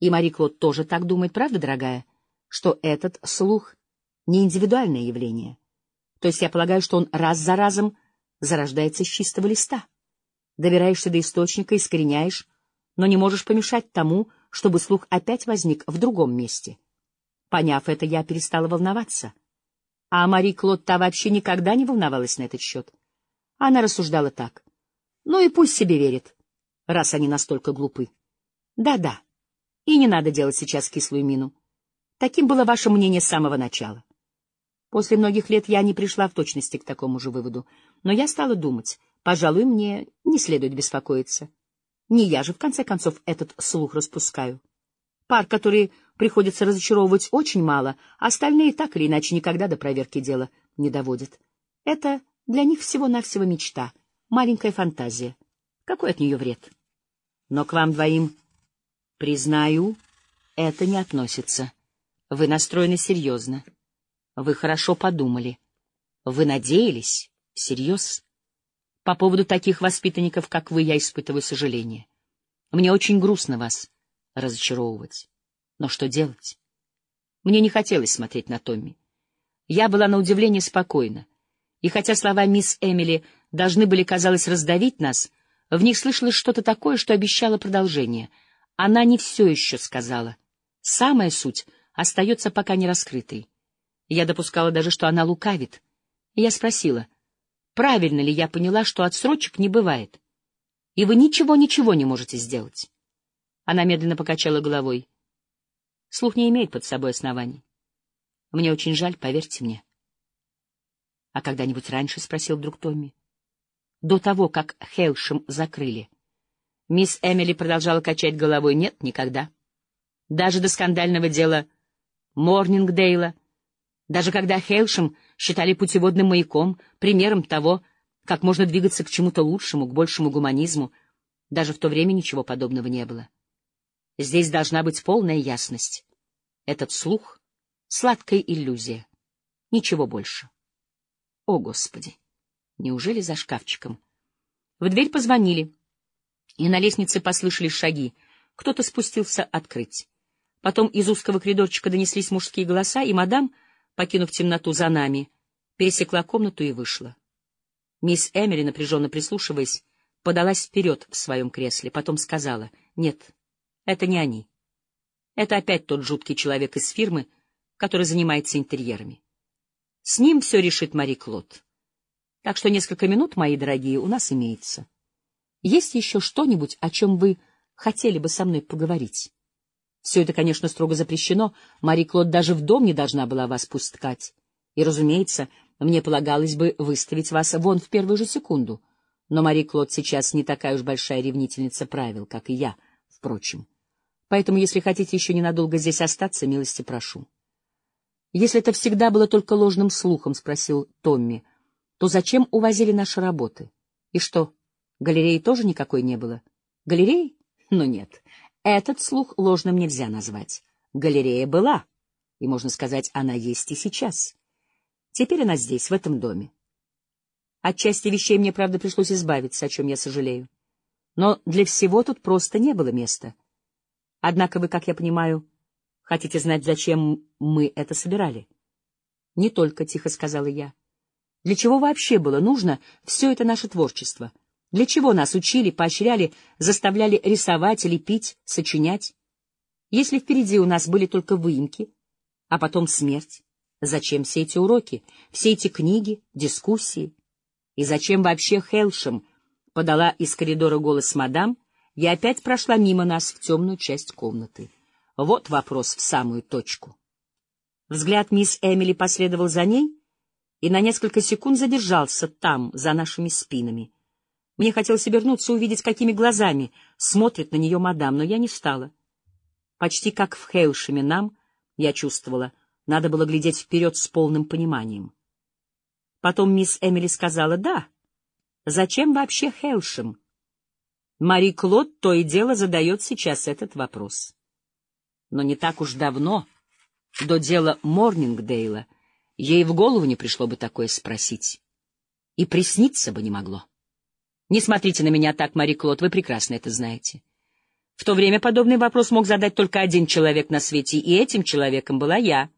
И Мари Клод тоже так думает, правда, дорогая, что этот слух — не индивидуальное явление. То есть я полагаю, что он раз за разом зарождается с чистого листа. Добираешься до источника, искореняешь, но не можешь помешать тому, чтобы слух опять возник в другом месте. Поняв это, я перестала волноваться. А Мари Клод та вообще никогда не волновалась на этот счет. Она рассуждала так. Ну и пусть себе верит, раз они настолько глупы. Да-да. И не надо делать сейчас кислую мину. Таким было ваше мнение с самого начала. После многих лет я не пришла в точности к такому же выводу, но я стала думать, пожалуй, мне не следует беспокоиться. Не я же, в конце концов, этот слух распускаю. Пар, который приходится разочаровывать очень мало, остальные так или иначе никогда до проверки дела не доводят. Это для них всего-навсего мечта, маленькая фантазия. Какой от нее вред? Но к вам двоим Признаю, это не относится. Вы настроены серьезно. Вы хорошо подумали. Вы надеялись? Всерьез? По поводу таких воспитанников, как вы, я испытываю сожаление. Мне очень грустно вас разочаровывать. Но что делать? Мне не хотелось смотреть на Томми. Я была на удивление спокойна. И хотя слова мисс Эмили должны были, казалось, раздавить нас, в них слышалось что-то такое, что обещало продолжение — она не все еще сказала. Самая суть остается пока не раскрытой. Я допускала даже, что она лукавит. Я спросила, правильно ли я поняла, что отсрочек не бывает, и вы ничего-ничего не можете сделать. Она медленно покачала головой. Слух не имеет под собой оснований. Мне очень жаль, поверьте мне. — А когда-нибудь раньше? — спросил вдруг Томми. — До того, как Хелшем закрыли. — Мисс Эмили продолжала качать головой. Нет, никогда. Даже до скандального дела Морнингдейла, даже когда Хейлшем считали путеводным маяком, примером того, как можно двигаться к чему-то лучшему, к большему гуманизму, даже в то время ничего подобного не было. Здесь должна быть полная ясность. Этот слух — сладкая иллюзия. Ничего больше. О, Господи! Неужели за шкафчиком? В дверь позвонили и на лестнице послышались шаги. Кто-то спустился открыть. Потом из узкого коридорчика донеслись мужские голоса, и мадам, покинув темноту за нами, пересекла комнату и вышла. Мисс Эмили, напряженно прислушиваясь, подалась вперед в своем кресле, потом сказала, «Нет, это не они. Это опять тот жуткий человек из фирмы, который занимается интерьерами. С ним все решит Мари Клод. Так что несколько минут, мои дорогие, у нас имеется». Есть еще что-нибудь, о чем вы хотели бы со мной поговорить? Все это, конечно, строго запрещено. Мари Клод даже в дом не должна была вас пускать. И, разумеется, мне полагалось бы выставить вас вон в первую же секунду. Но Мари Клод сейчас не такая уж большая ревнительница правил, как и я, впрочем. Поэтому, если хотите еще ненадолго здесь остаться, милости прошу. Если это всегда было только ложным слухом, — спросил Томми, — то зачем увозили наши работы? И что, Галереи тоже никакой не было. Галереи? Ну нет. Этот слух ложным нельзя назвать. Галерея была, и, можно сказать, она есть и сейчас. Теперь она здесь, в этом доме. От части вещей мне, правда, пришлось избавиться, о чем я сожалею. Но для всего тут просто не было места. Однако вы, как я понимаю, хотите знать, зачем мы это собирали? — Не только, — тихо сказала я. — Для чего вообще было нужно все это наше творчество? — для чего нас учили, поощряли, заставляли рисовать, лепить, сочинять? Если впереди у нас были только выемки, а потом смерть, зачем все эти уроки, все эти книги, дискуссии? И зачем вообще Хелшем подала из коридора голос мадам, и опять прошла мимо нас в темную часть комнаты? Вот вопрос в самую точку. Взгляд мисс Эмили последовал за ней и на несколько секунд задержался там, за нашими спинами — мне хотелось обернуться, увидеть, какими глазами смотрит на нее мадам, но я не стала. Почти как в Хейлшеме нам, я чувствовала, надо было глядеть вперед с полным пониманием. Потом мисс Эмили сказала «Да». Зачем вообще Хейлшем? Мари Клод то и дело задает сейчас этот вопрос. Но не так уж давно, до дела Морнингдейла, ей в голову не пришло бы такое спросить. И присниться бы не могло. Не смотрите на меня так, Мари Клод, вы прекрасно это знаете. В то время подобный вопрос мог задать только один человек на свете, и этим человеком была я.